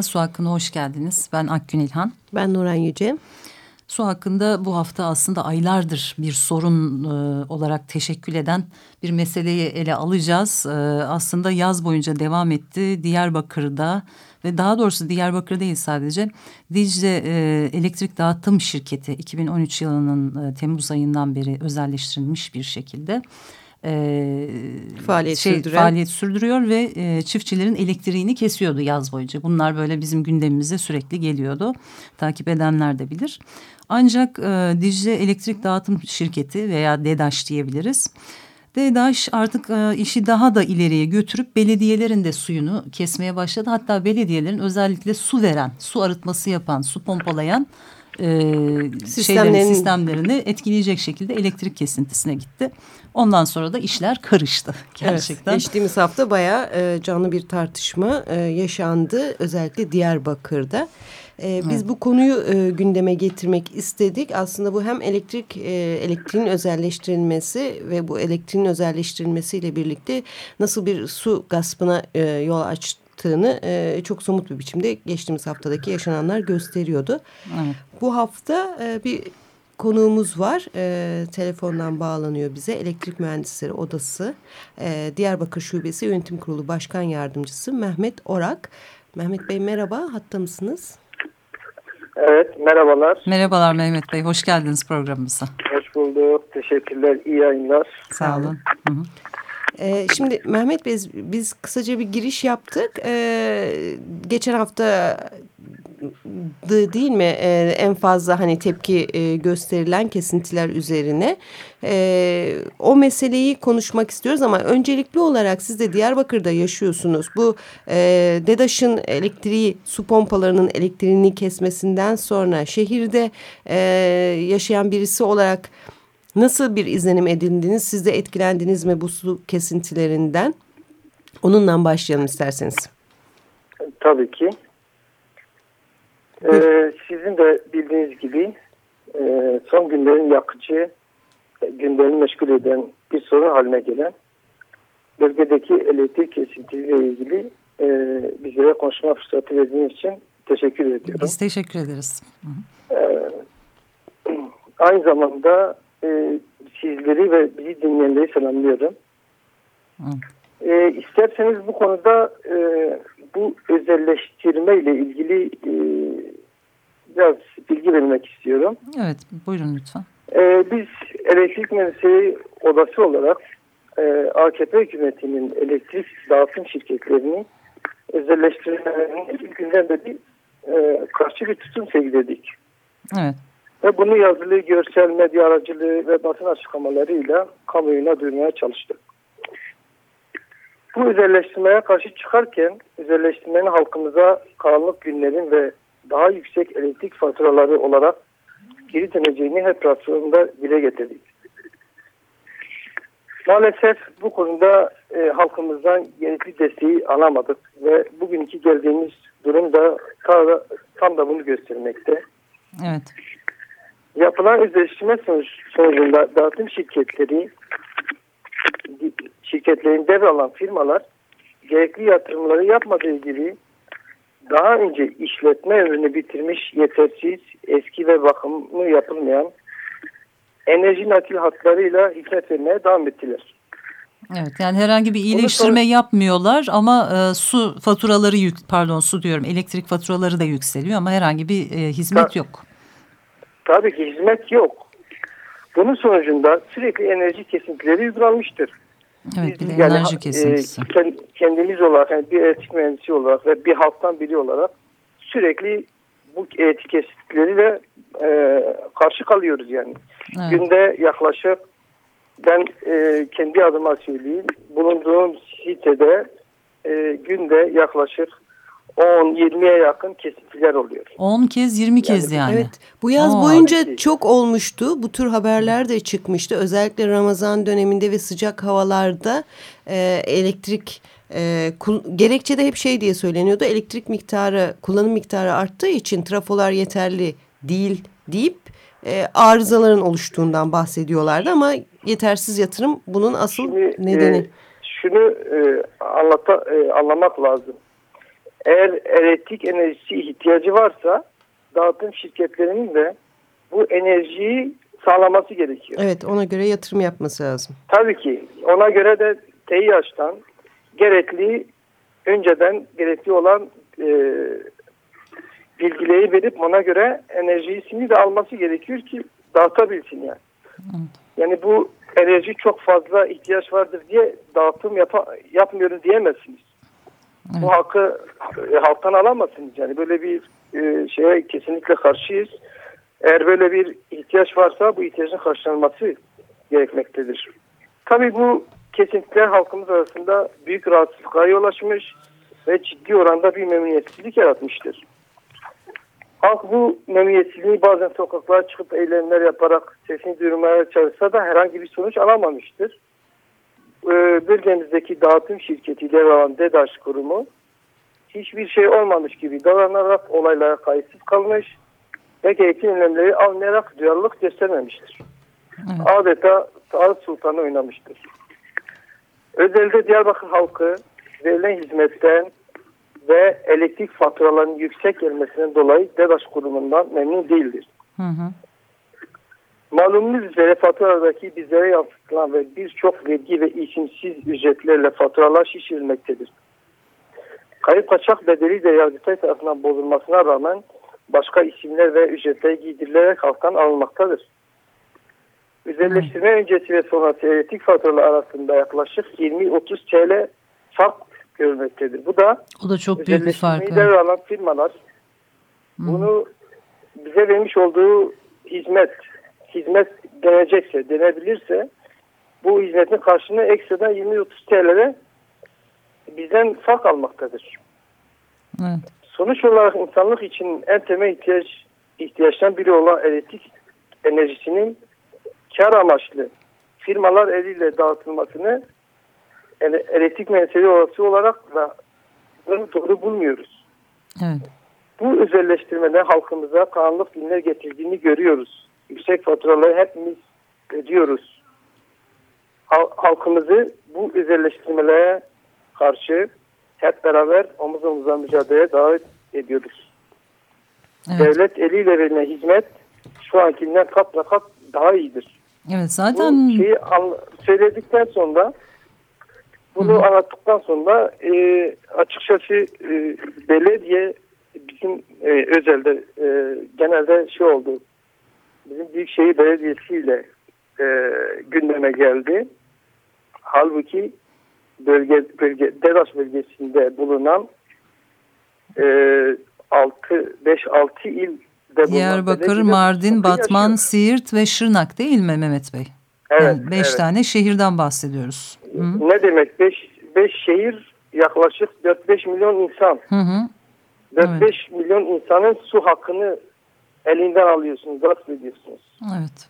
Merhaba, Su Hakkı'na hoş geldiniz. Ben Akgün İlhan. Ben Nuran Yüce. Su hakkında bu hafta aslında aylardır bir sorun e, olarak teşekkül eden bir meseleyi ele alacağız. E, aslında yaz boyunca devam etti. Diyarbakır'da ve daha doğrusu Diyarbakır değil sadece Dicle e, Elektrik Dağıtım Şirketi 2013 yılının e, Temmuz ayından beri özelleştirilmiş bir şekilde e, faaliyet, şey, sürdüren. faaliyet sürdürüyor ve e, çiftçilerin elektriğini kesiyordu yaz boyunca. Bunlar böyle bizim gündemimize sürekli geliyordu. Takip edenler de bilir. Ancak e, Dicle Elektrik Dağıtım Şirketi veya DEDAŞ diyebiliriz. DEDAŞ artık e, işi daha da ileriye götürüp belediyelerin de suyunu kesmeye başladı. Hatta belediyelerin özellikle su veren, su arıtması yapan, su pompalayan e, Sistemlerin... sistemlerini etkileyecek şekilde elektrik kesintisine gitti. Ondan sonra da işler karıştı gerçekten. Evet, geçtiğimiz hafta bayağı e, canlı bir tartışma e, yaşandı özellikle Diyarbakır'da. E, biz evet. bu konuyu e, gündeme getirmek istedik. Aslında bu hem elektrik e, elektriğin özelleştirilmesi ve bu elektriğin özelleştirilmesiyle birlikte nasıl bir su gaspına e, yol açtığını e, çok somut bir biçimde geçtiğimiz haftadaki yaşananlar gösteriyordu. Evet. Bu hafta e, bir konuğumuz var. E, telefondan bağlanıyor bize. Elektrik Mühendisleri Odası e, Diyarbakır Şubesi Yönetim Kurulu Başkan Yardımcısı Mehmet Orak. Mehmet Bey merhaba, hatta mısınız? Evet, merhabalar. Merhabalar Mehmet Bey, hoş geldiniz programımıza. Hoş bulduk, teşekkürler, iyi yayınlar. Sağ olun. Hı -hı. Ee, şimdi Mehmet Bey biz kısaca bir giriş yaptık. Ee, geçen hafta değil mi? E, en fazla hani tepki e, gösterilen kesintiler üzerine. E, o meseleyi konuşmak istiyoruz ama öncelikli olarak siz de Diyarbakır'da yaşıyorsunuz. Bu e, DEDAŞ'ın elektriği su pompalarının elektriğini kesmesinden sonra şehirde e, yaşayan birisi olarak nasıl bir izlenim edindiniz siz de etkilendiniz mi bu su kesintilerinden onunla başlayalım isterseniz. Tabii ki. Ee, sizin de bildiğiniz gibi e, son günlerin yakıcı, gündemi meşgul eden bir sorun haline gelen bölgedeki elektrik kesintisiyle ilgili e, bizlere konuşma fırsatı verdiğiniz için teşekkür ediyorum. Biz teşekkür ederiz. Ee, aynı zamanda e, sizleri ve bizi dinleyenleri selamlıyorum. E, isterseniz bu konuda e, bu özelleştirme ile ilgili e, biraz bilgi vermek istiyorum. Evet, buyurun lütfen. E, biz elektrik mühendisleri odası olarak e, AKP hükümetinin elektrik dağıtım şirketlerini özelleştirmelerinin ilk günden beri e, karşı bir tutum sergiledik. Evet. Ve bunu yazılı, görsel, medya aracılığı ve basın açıklamalarıyla kamuoyuna duyurmaya çalıştık. Bu özelleştirmeye karşı çıkarken özelleştirmenin halkımıza karanlık günlerin ve daha yüksek elektrik faturaları olarak geri döneceğini hep rasyonunda dile getirdik. Maalesef bu konuda e, halkımızdan gerekli desteği alamadık ve bugünkü geldiğimiz durum da tam, tam da bunu göstermekte. Evet. Yapılan sonuç, sonucunda dağıtım şirketleri şirketlerin devralan firmalar gerekli yatırımları yapmadığı gibi daha önce işletme ömrünü bitirmiş yetersiz, eski ve bakımı yapılmayan enerji nakil hatlarıyla hizmet vermeye devam ettiler. Evet yani herhangi bir iyileştirme yapmıyorlar ama e, su faturaları yük pardon su diyorum elektrik faturaları da yükseliyor ama herhangi bir e, hizmet Ta yok. Tabii ki hizmet yok. Bunun sonucunda sürekli enerji kesintileri uygulanmıştır. Evet bir de yani, enerji kesintisi. E, kendimiz olarak yani bir elektrik mühendisi olarak ve bir halktan biri olarak sürekli bu elektrik kesintileriyle e, karşı kalıyoruz yani. Evet. Günde yaklaşık ben e, kendi adıma söyleyeyim bulunduğum sitede e, günde yaklaşık 10-20'ye yakın kesintiler oluyor. 10 kez 20 kez yani. Evet bu yaz Aa. boyunca çok olmuştu. Bu tür haberler de çıkmıştı. Özellikle Ramazan döneminde ve sıcak havalarda e, elektrik e, gerekçe de hep şey diye söyleniyordu. Elektrik miktarı kullanım miktarı arttığı için trafolar yeterli değil deyip e, arızaların oluştuğundan bahsediyorlardı ama yetersiz yatırım bunun asıl Şimdi, nedeni. e, şunu e, anlata, e, anlamak lazım. Eğer elektrik enerjisi ihtiyacı varsa dağıtım şirketlerinin de bu enerjiyi sağlaması gerekiyor. Evet ona göre yatırım yapması lazım. Tabii ki ona göre de TİH'tan gerekli önceden gerekli olan e, bilgileri verip ona göre enerjisini de alması gerekiyor ki dağıtabilsin yani. Yani bu enerji çok fazla ihtiyaç vardır diye dağıtım yapa, yapmıyoruz diyemezsiniz. Evet. Bu hakkı e, halktan alamazsınız yani böyle bir e, şeye kesinlikle karşıyız. Eğer böyle bir ihtiyaç varsa bu ihtiyacın karşılanması gerekmektedir. Tabii bu kesintiler halkımız arasında büyük rahatsızlığa yol açmış ve ciddi oranda bir memnuniyetsizlik yaratmıştır. Halk bu memnuniyetsizliği bazen sokaklara çıkıp eylemler yaparak sesini duyurmaya çalışsa da herhangi bir sonuç alamamıştır. Ee, bölgemizdeki dağıtım şirketi devralen DEDAŞ kurumu hiçbir şey olmamış gibi davranarak olaylara kayıtsız kalmış ve gerekli önlemleri almayarak duyarlılık göstermemiştir. Evet. Adeta Sağlık Sultanı oynamıştır. Özelde Diyarbakır halkı verilen hizmetten ve elektrik faturalarının yüksek gelmesinden dolayı DEDAŞ kurumundan memnun değildir. Hı hı. Malumunuz üzere faturalardaki bizlere yansıtılan ve birçok vergi ve isimsiz ücretlerle faturalar şişirilmektedir. Kayıp kaçak bedeli de Yargıtay tarafından bozulmasına rağmen başka isimler ve ücretler giydirilerek halktan alınmaktadır. Özelleştirme öncesi ve sonrası elektrik faturaları arasında yaklaşık 20-30 TL fark görülmektedir. Bu da O da çok büyük bir fark. devralan firmalar bunu bize vermiş olduğu hizmet hizmet denecekse, denebilirse bu hizmetin karşılığında ekstradan 20-30 TL'de bizden fark almaktadır. Evet. Sonuç olarak insanlık için en temel ihtiyaç ihtiyaçtan biri olan elektrik enerjisinin kar amaçlı firmalar eliyle dağıtılmasını ele- elektrik mensubu olası olarak da doğru bulmuyoruz. Evet. Bu özelleştirmeden halkımıza karanlık günler getirdiğini görüyoruz. Yüksek faturaları hepimiz ödüyoruz. Hal- halkımızı bu özelleştirmelere karşı hep beraber omuz omuza mücadeleye davet ediyoruz. Evet. Devlet eliyle verilen hizmet şu ankinden kat ve kat daha iyidir. Evet zaten Bu şeyi söyledikten sonra bunu hı. anlattıktan sonra e, açıkçası e, belediye bizim e, özelde e, genelde şey oldu bizim Büyükşehir Belediyesi ile e, gündeme geldi. Halbuki bölge, bölge Deras bölgesinde bulunan e, 6 5 6 il bulunan Diyarbakır, Mardin, Batman, yaşıyor. Siirt ve Şırnak değil mi Mehmet Bey? Evet, Yani beş evet. tane şehirden bahsediyoruz. Hı Ne demek 5 5 şehir yaklaşık 4-5 milyon insan. hı. hı. 4-5 milyon insanın su hakkını elinden alıyorsunuz, gasp ediyorsunuz. Evet.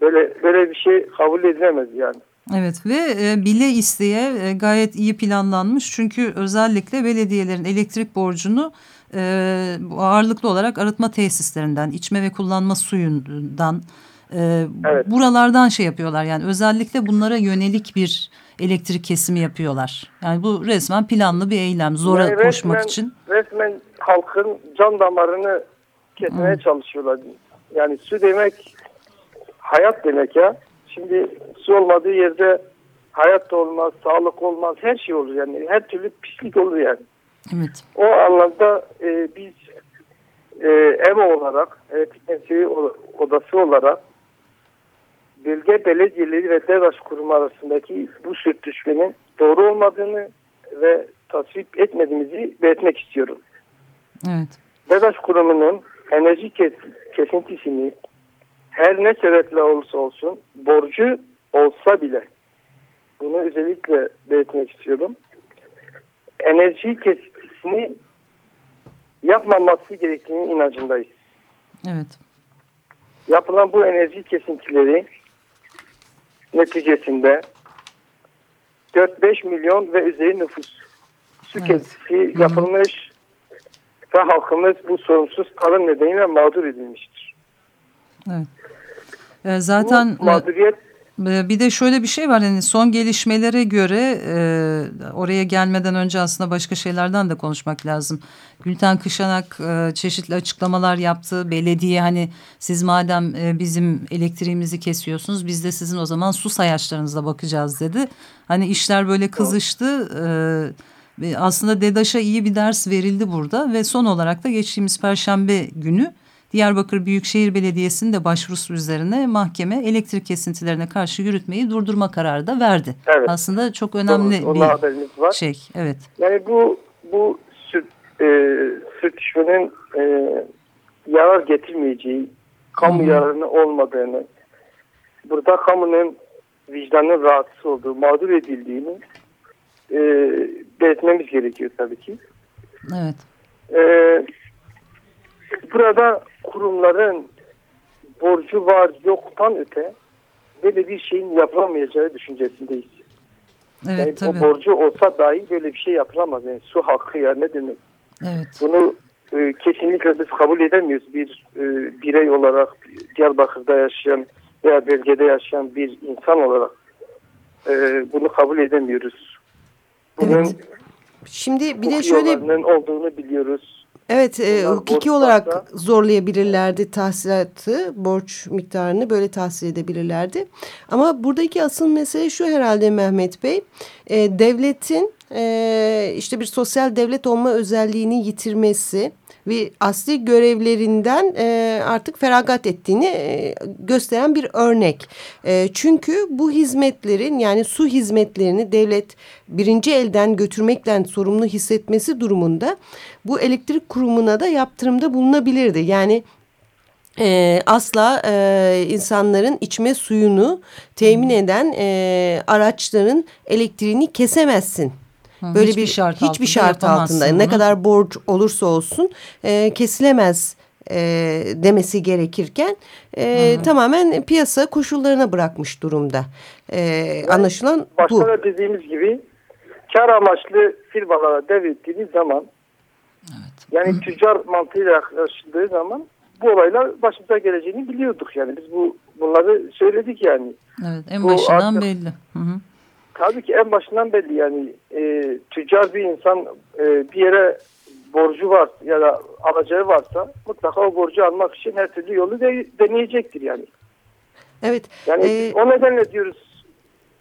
Böyle böyle bir şey kabul edilemez yani. Evet ve e, bile isteye e, gayet iyi planlanmış. Çünkü özellikle belediyelerin elektrik borcunu e, ağırlıklı olarak arıtma tesislerinden, içme ve kullanma suyundan, e, Evet. buralardan şey yapıyorlar. Yani özellikle bunlara yönelik bir elektrik kesimi yapıyorlar. Yani bu resmen planlı bir eylem. Zora Yani koşmak resmen- için. Resmen halkın can damarını kesmeye çalışıyorlar. Yani su demek hayat demek ya. Şimdi su olmadığı yerde hayat da olmaz, sağlık olmaz, her şey olur yani. Her türlü pislik olur yani. Evet. O anlamda e, biz e, EMO olarak, temsili odası olarak bölge belediyeleri ve DEVAŞ kurumu arasındaki bu sürtüşmenin doğru olmadığını ve tasvip etmediğimizi belirtmek istiyorum. Evet. DEVAŞ kurumunun enerji kes kesintisini her ne sebeple olursa olsun borcu olsa bile bunu özellikle belirtmek istiyorum. Enerji kesintisini yapmaması gerektiğini inancındayız. Evet. Yapılan bu enerji kesintileri neticesinde 4-5 milyon ve üzeri nüfus su Evet. kesintisi yapılmış ve halkımız bu sorumsuz tarım nedeniyle mağdur edilmiştir. Evet. Ee, zaten bu mağduriyet e, bir de şöyle bir şey var hani son gelişmelere göre e, oraya gelmeden önce aslında başka şeylerden de konuşmak lazım. Gülten Kışanak e, çeşitli açıklamalar yaptı. Belediye hani siz madem e, bizim elektriğimizi kesiyorsunuz biz de sizin o zaman su sayaçlarınıza bakacağız dedi. Hani işler böyle kızıştı. E, ve aslında DEDAŞ'a iyi bir ders verildi burada ve son olarak da geçtiğimiz Perşembe günü Diyarbakır Büyükşehir Belediyesi'nin de başvurusu üzerine mahkeme elektrik kesintilerine karşı yürütmeyi durdurma kararı da verdi. Evet. Aslında çok önemli Doğru, bir var. şey. Evet. Yani bu bu sürt, e, sürtüşmenin e, yarar getirmeyeceği, kamu yararını olmadığını, burada kamunun vicdanının rahatsız olduğu, mağdur edildiğini e, belirtmemiz gerekiyor tabii ki. Evet. E, burada kurumların borcu var yoktan öte böyle bir şeyin yapılamayacağı düşüncesindeyiz. Evet Yani tabii. o borcu olsa dahi böyle bir şey yapılamaz. Yani su hakkı ya ne demek? Evet. Bunu e, kesinlikle biz kabul edemiyoruz. Bir e, birey olarak Diyarbakır'da yaşayan veya bölgede yaşayan bir insan olarak e, bunu kabul edemiyoruz. Bunun Evet. Şimdi bir de şöyle olduğunu biliyoruz. Evet, e, hukuki olarak varsa- zorlayabilirlerdi tahsilatı, borç miktarını böyle tahsil edebilirlerdi. Ama buradaki asıl mesele şu herhalde Mehmet Bey, e, devletin e, işte bir sosyal devlet olma özelliğini yitirmesi ve asli görevlerinden e, artık feragat ettiğini e, gösteren bir örnek. E, çünkü bu hizmetlerin yani su hizmetlerini devlet birinci elden götürmekle sorumlu hissetmesi durumunda bu elektrik kurumuna da yaptırımda bulunabilirdi. Yani e, asla e, insanların içme suyunu temin eden e, araçların elektriğini kesemezsin. Hı, Böyle hiçbir bir şart hiçbir altında şart altında ne bunu. kadar borç olursa olsun e, kesilemez e, demesi gerekirken e, tamamen piyasa koşullarına bırakmış durumda. E, anlaşılan Başta bu. da dediğimiz gibi kar amaçlı firmalara devrettiğiniz zaman yani tüccar mantığıyla yaklaşıldığı zaman bu olaylar başımıza geleceğini biliyorduk yani biz bu bunları söyledik yani. Evet. En Bu başından artık- belli. Hı hı. Tabii ki en başından belli yani e, tüccar bir insan e, bir yere borcu var ya da alacağı varsa mutlaka o borcu almak için her türlü yolu de, deneyecektir yani. Evet. Yani e, o nedenle diyoruz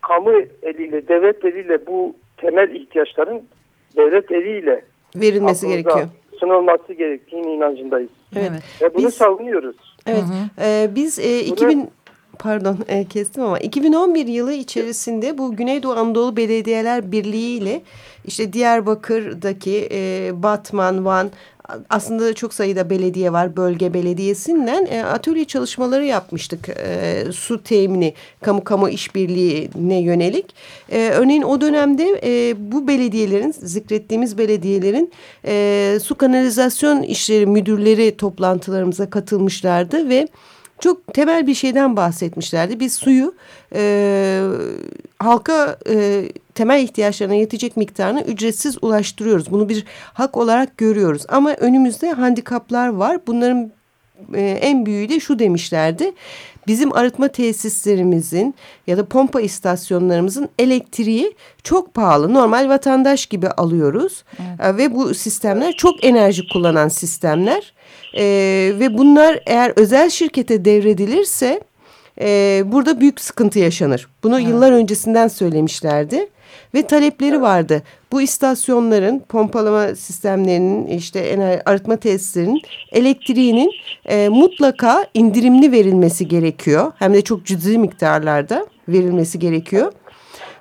kamu eliyle, devlet eliyle bu temel ihtiyaçların devlet eliyle verilmesi gerekiyor. sunulması gerektiğini inancındayız. Evet. Ve bunu Biz- savunuyoruz. Evet. Hı e, biz e, 2000 pardon e, kestim ama 2011 yılı içerisinde bu Güneydoğu Anadolu Belediyeler Birliği ile işte Diyarbakır'daki e, Batman, Van aslında çok sayıda belediye var bölge belediyesinden e, atölye çalışmaları yapmıştık e, su temini kamu kamu işbirliğine yönelik. E, örneğin o dönemde e, bu belediyelerin zikrettiğimiz belediyelerin e, su kanalizasyon işleri müdürleri toplantılarımıza katılmışlardı ve çok temel bir şeyden bahsetmişlerdi. Biz suyu e, halka e, temel ihtiyaçlarına yetecek miktarını ücretsiz ulaştırıyoruz. Bunu bir hak olarak görüyoruz. Ama önümüzde handikaplar var. Bunların e, en büyüğü de şu demişlerdi. Bizim arıtma tesislerimizin ya da pompa istasyonlarımızın elektriği çok pahalı. Normal vatandaş gibi alıyoruz. E, Ve bu sistemler çok enerji kullanan sistemler. E, ve bunlar eğer özel şirkete devredilirse e, burada büyük sıkıntı yaşanır. Bunu yıllar öncesinden söylemişlerdi ve talepleri vardı. Bu istasyonların pompalama sistemlerinin işte arıtma tesislerinin elektriğinin e, mutlaka indirimli verilmesi gerekiyor. Hem de çok cüzi miktarlarda verilmesi gerekiyor.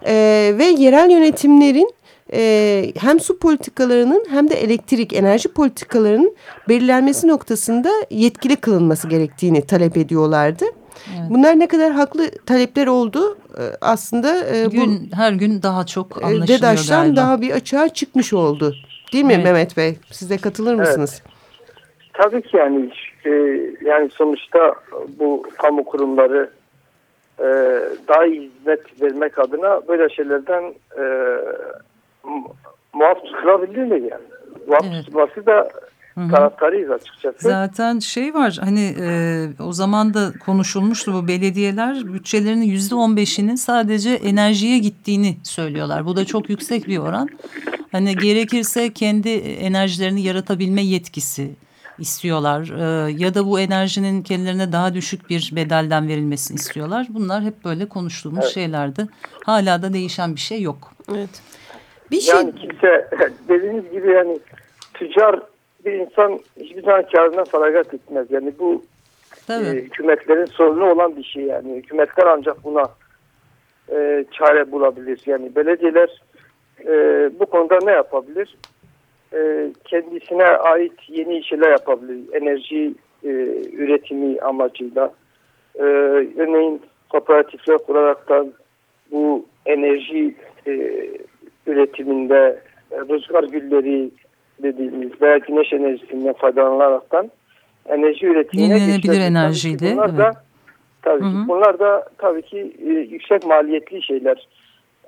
E, ve yerel yönetimlerin e, hem su politikalarının hem de elektrik enerji politikalarının belirlenmesi noktasında yetkili kılınması gerektiğini talep ediyorlardı. Evet. Bunlar ne kadar haklı talepler oldu e, aslında. E, gün, bu, her gün daha çok anlaşılıyor DEDAŞ'tan galiba. daha bir açığa çıkmış oldu. Değil mi evet. Mehmet Bey? Siz de katılır mısınız? Evet. Tabii ki yani e, yani sonuçta bu kamu kurumları e, daha iyi hizmet vermek adına böyle şeylerden e, muaf tutulabilirler yani. Muaf evet. tutulması da taraftarıyız açıkçası. Zaten şey var hani e, o zaman da konuşulmuştu bu belediyeler bütçelerinin yüzde on beşinin sadece enerjiye gittiğini söylüyorlar. Bu da çok yüksek bir oran. Hani gerekirse kendi enerjilerini yaratabilme yetkisi istiyorlar ee, ya da bu enerjinin kendilerine daha düşük bir bedelden verilmesini istiyorlar. Bunlar hep böyle konuştuğumuz evet. şeylerdi. Hala da değişen bir şey yok. Evet. Bir şey... Yani kimse dediğiniz gibi yani tüccar bir insan hiçbir zaman karından feragat etmez. Yani bu e, hükümetlerin sorunu olan bir şey yani. Hükümetler ancak buna e, çare bulabilir. Yani belediyeler e, bu konuda ne yapabilir? E, kendisine ait yeni işler yapabilir. Enerji e, üretimi amacıyla. E, örneğin kooperatifler kuraraktan bu enerji e, üretiminde e, rüzgar gülleri dediğimiz veya güneş enerjisinden faydalanaraktan enerji üretimine Yenilenebilir enerjiydi. Bunlar evet. da tabii hı hı. bunlar da tabii ki e, yüksek maliyetli şeyler.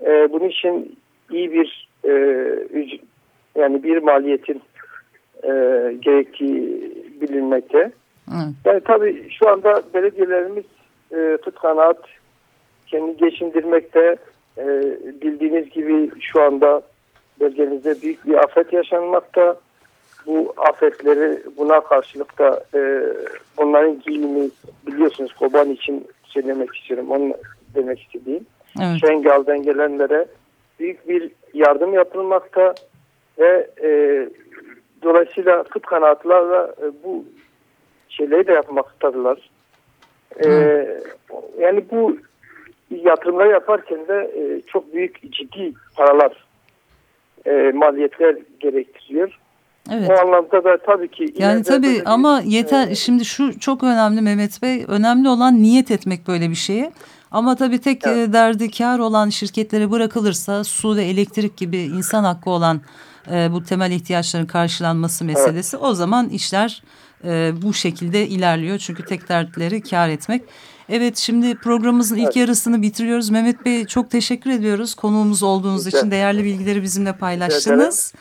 E, bunun için iyi bir e, yani bir maliyetin e, gerektiği bilinmekte. Hı. Yani tabii şu anda belediyelerimiz e, kanaat kendi geçindirmekte. E, bildiğiniz gibi şu anda bölgemizde büyük bir afet yaşanmakta. Bu afetleri buna karşılık da e, bunların giyimi biliyorsunuz Koban için söylemek istiyorum. Onu demek istediğim. Evet. Şengal'den gelenlere büyük bir yardım yapılmakta ve e, dolayısıyla kıt kanatlarla e, bu şeyleri de yapmaktadırlar. E, yani bu yatırımları yaparken de e, çok büyük ciddi paralar e, maliyetler gerektiriyor. Evet. O anlamda da tabii ki... Yani tabii ama bir, yeter e, şimdi şu çok önemli Mehmet Bey. Önemli olan niyet etmek böyle bir şeye. Ama tabii tek evet. E, derdi kar olan şirketlere bırakılırsa su ve elektrik gibi insan hakkı olan e, bu temel ihtiyaçların karşılanması meselesi evet. o zaman işler e, bu şekilde ilerliyor. Çünkü tek dertleri kar etmek. Evet şimdi programımızın ilk evet. yarısını bitiriyoruz. Mehmet Bey çok teşekkür ediyoruz konuğumuz olduğunuz Rica. için değerli bilgileri bizimle paylaştınız.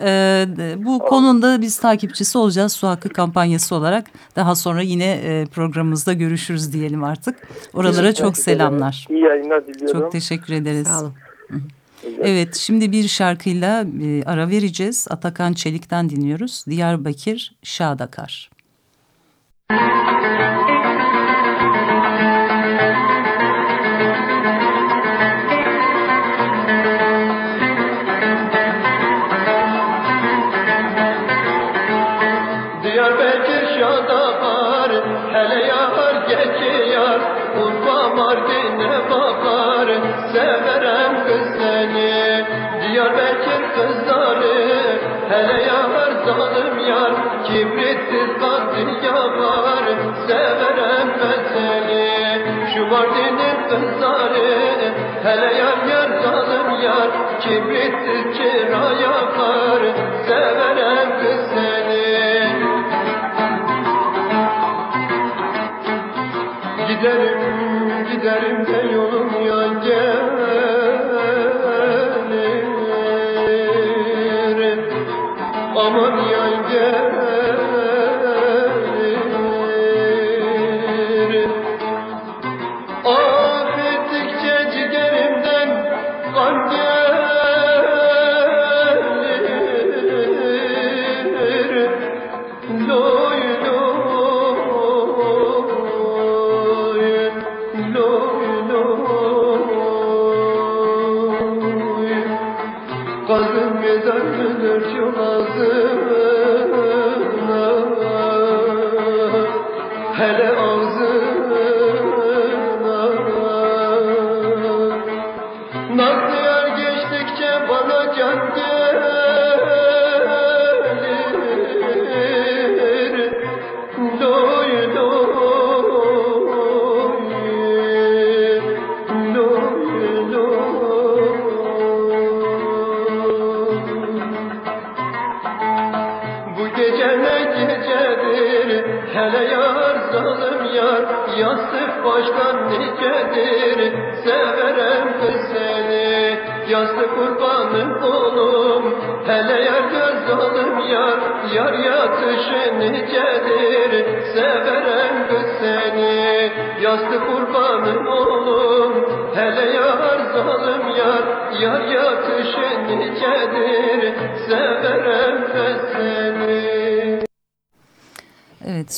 Ee, bu Olur. konunda biz takipçisi olacağız su hakkı kampanyası olarak. Daha sonra yine e, programımızda görüşürüz diyelim artık. Oralara çok selamlar. İyi yayınlar diliyorum. Çok teşekkür ederiz. Sağ olun. Evet şimdi bir şarkıyla e, ara vereceğiz. Atakan Çelik'ten dinliyoruz. Diyarbakır Şadakar. Müzik Mardin'in kızları Hele yar yar zalim yar Kibritsiz çıra yakar Severem kız seni. Giderim giderim de yolum yan gel aman yan Yastık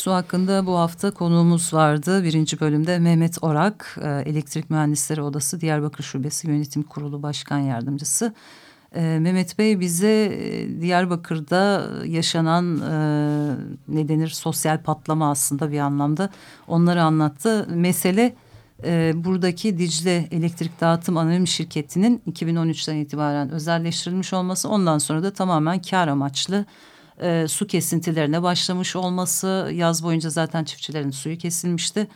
Evet su hakkında bu hafta konuğumuz vardı. Birinci bölümde Mehmet Orak, e, Elektrik Mühendisleri Odası Diyarbakır Şubesi Yönetim Kurulu Başkan Yardımcısı. E, Mehmet Bey bize e, Diyarbakır'da yaşanan ne denir sosyal patlama aslında bir anlamda onları anlattı. Mesele buradaki Dicle Elektrik Dağıtım Anonim Şirketi'nin 2013'ten itibaren özelleştirilmiş olması ondan sonra da tamamen kar amaçlı e, su kesintilerine başlamış olması yaz boyunca zaten çiftçilerin suyu kesilmişti.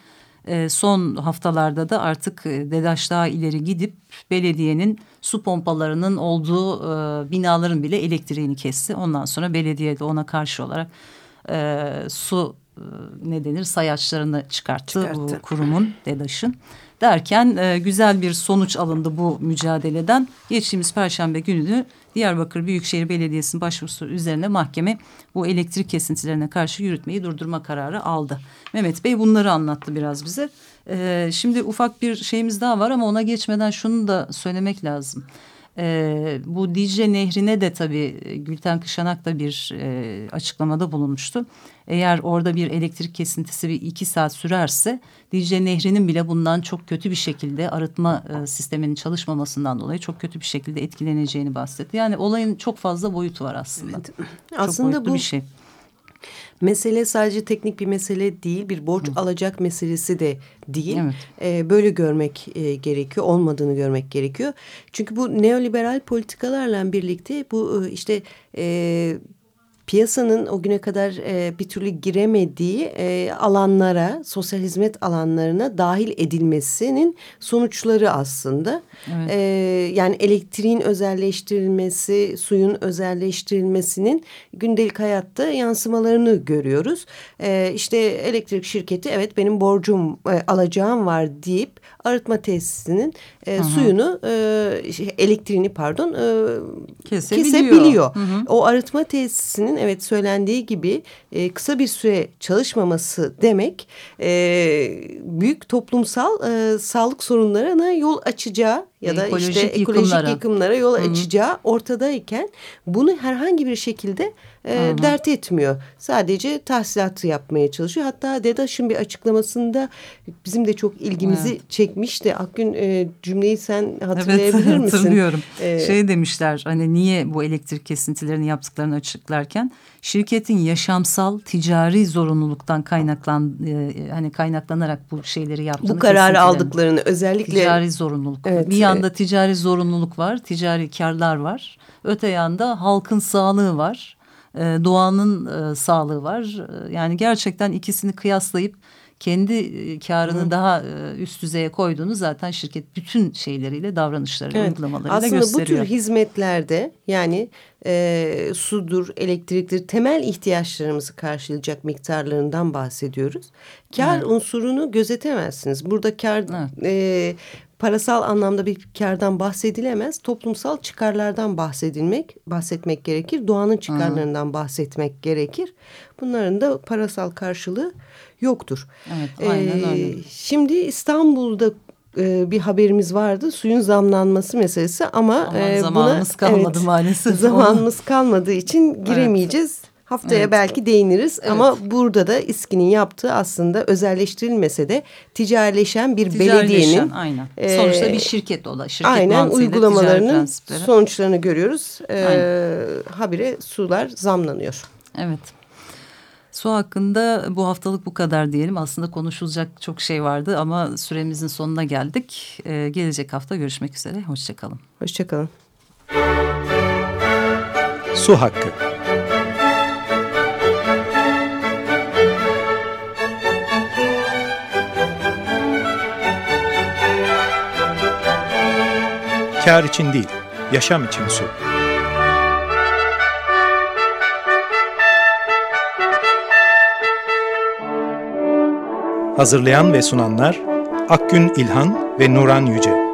E, son haftalarda da artık e, DEDAŞ daha ileri gidip belediyenin su pompalarının olduğu e, binaların bile elektriğini kesti. Ondan sonra belediye de ona karşı olarak e, su ne denir sayaçlarını çıkarttı, Çıkarttı. bu kurumun DEDAŞ'ın. Derken e, güzel bir sonuç alındı bu mücadeleden. Geçtiğimiz Perşembe günü Diyarbakır Büyükşehir Belediyesi'nin başvurusu üzerine mahkeme bu elektrik kesintilerine karşı yürütmeyi durdurma kararı aldı. Mehmet Bey bunları anlattı biraz bize. E, şimdi ufak bir şeyimiz daha var ama ona geçmeden şunu da söylemek lazım. Ee, bu Dicle Nehri'ne de tabii e, Gülten Kışanak da bir e, açıklamada bulunmuştu. Eğer orada bir elektrik kesintisi bir iki saat sürerse Dicle Nehri'nin bile bundan çok kötü bir şekilde arıtma e, sisteminin çalışmamasından dolayı çok kötü bir şekilde etkileneceğini bahsetti. Yani olayın çok fazla boyutu var aslında. Evet. Çok Aslında boyutlu bu bir şey. Mesele sadece teknik bir mesele değil, bir borç alacak meselesi de değil. Evet. Ee, böyle görmek e, gerekiyor, olmadığını görmek gerekiyor. Çünkü bu neoliberal politikalarla birlikte bu e, işte e, piyasanın o güne kadar e, bir türlü giremediği e, alanlara, sosyal hizmet alanlarına dahil edilmesinin sonuçları aslında. Evet. E, yani elektriğin özelleştirilmesi, suyun özelleştirilmesinin gündelik hayatta yansımalarını görüyoruz. E, işte elektrik şirketi evet benim borcum, e, alacağım var deyip arıtma tesisinin e, Hı hı. suyunu, e, şey, elektriğini pardon e, Kesebiliyor. kesebiliyor. Hı hı. O arıtma tesisinin evet söylendiği gibi e, kısa bir süre çalışmaması demek e, büyük toplumsal e, sağlık sorunlarına yol açacağı ya da Ekolojik işte ekolojik yıkımlara. yıkımlara yol Hı hı. açacağı ortadayken bunu herhangi bir şekilde e, Hı hı. dert etmiyor. Sadece tahsilatı yapmaya çalışıyor. Hatta DEDAŞ'ın bir açıklamasında bizim de çok ilgimizi çekmişti. Akgün e, cümleyi sen hatırlayabilir evet, misin? hatırlıyorum. Ee, şey demişler hani niye bu elektrik kesintilerini yaptıklarını açıklarken şirketin yaşamsal ticari zorunluluktan kaynaklan e, hani kaynaklanarak bu şeyleri yaptığını bu kararı aldıklarını özellikle ticari zorunluluk. Evet, bir yanda ticari zorunluluk var, ticari karlar var. Öte yanda halkın sağlığı var, e, doğanın e, sağlığı var. E, yani gerçekten ikisini kıyaslayıp kendi karını daha e, üst düzeye koyduğunu zaten şirket bütün şeyleriyle, davranışlarıyla, Evet, uygulamalarıyla Aslında gösteriyor. bu tür hizmetlerde yani e, sudur, elektriktir, temel ihtiyaçlarımızı karşılayacak miktarlarından bahsediyoruz. Kar Evet. unsurunu gözetemezsiniz. Burada kar Evet. e, parasal anlamda bir kardan bahsedilemez. Toplumsal çıkarlardan bahsedilmek, bahsetmek gerekir. Doğanın çıkarlarından bahsetmek gerekir. Bunların da parasal karşılığı yoktur. Evet, aynen Ee, öyle. Şimdi İstanbul'da e, bir haberimiz vardı. Suyun zamlanması meselesi ama Ama e, zamanımız buna, kalmadı evet, maalesef. Zamanımız kalmadığı için giremeyeceğiz. Haftaya Evet. belki değiniriz ama burada da İSKİ'nin yaptığı aslında özelleştirilmese de ticarileşen bir Ticarileşen, belediyenin aynen. e, Sonuçta bir şirket o da. Şirket aynen uygulamalarının sonuçlarını görüyoruz. E, Aynen. habire sular zamlanıyor. Evet. Su hakkında bu haftalık bu kadar diyelim. Aslında konuşulacak çok şey vardı ama süremizin sonuna geldik. Ee, gelecek hafta görüşmek üzere. Hoşçakalın. Hoşçakalın. Su hakkı. Kar için değil, yaşam için su. Hazırlayan ve sunanlar Akgün İlhan ve Nuran Yüce.